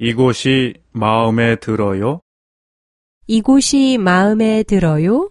이곳이 마음에 들어요? 이곳이 마음에 들어요?